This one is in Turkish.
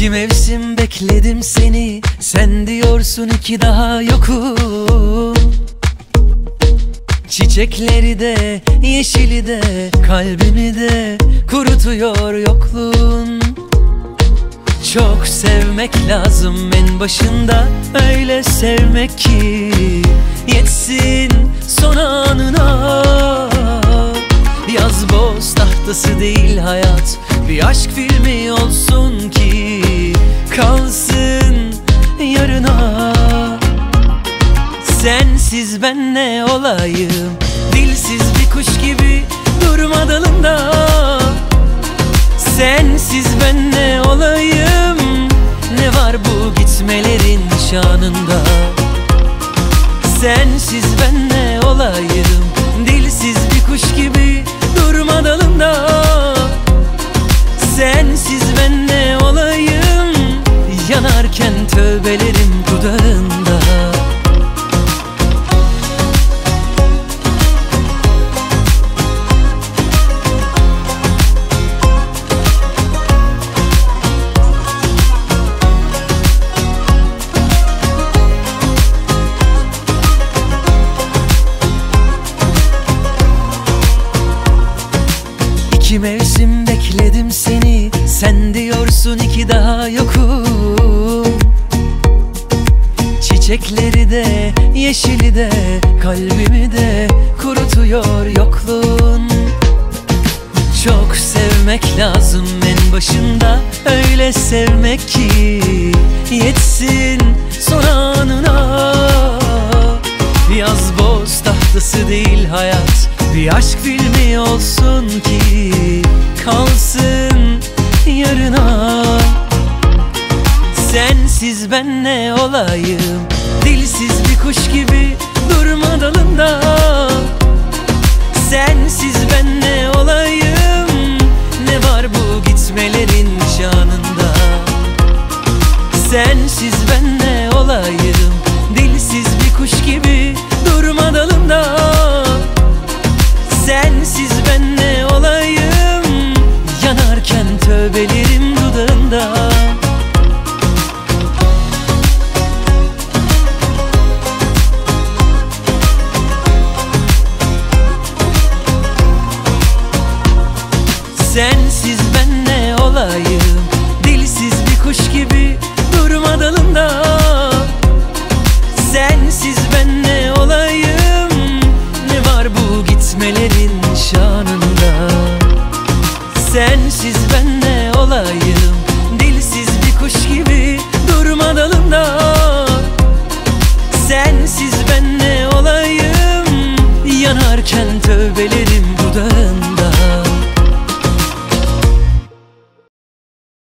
İki mevsim bekledim seni. Sen diyorsun iki daha yokum. Çiçekleri de yeşili de Kalbimi de kurutuyor yokluğun. Çok sevmek lazım en başında. Öyle sevmek ki Yetsin son anına. Yaz boz tahtası değil hayat. Bir aşk filmi olsun ki Kalsın yarına. Sensiz ben ne olayım? Dilsiz bir kuş gibi durma dalında Sensiz ben ne olayım? Ne var bu gitmelerin şanında? Sensiz ben ne olayım Yanarken tövbelerim dudağında. İki mevsim bekledim seni. Sen diyorsun iki daha yokum Çiçekleri de yeşili de Kalbimi de kurutuyor yokluğun. Çok sevmek lazım en başında Öyle sevmek ki Yetsin son anına. Yaz boz tahtası değil hayat Bir aşk filmi olsun ki Kalsın yarına. Sensiz ben ne olayım Dilsiz bir kuş gibi durma dalında. Sensiz ben ne olayım Ne var bu gitmelerin şanında? Sensiz ben ne olayım Dilsiz bir kuş gibi durma dalında. Sensiz ben ne olayım Yanarken tövbelerim dudağında Sensiz ben ne olayım? Dilsiz bir kuş gibi durma dalında. Sensiz ben ne olayım? Ne var bu gitmelerin şanında? Sensiz ben ne olayım? Dilsiz bir kuş gibi durma dalında. Sensiz ben ne olayım? Yanarken tövbelerim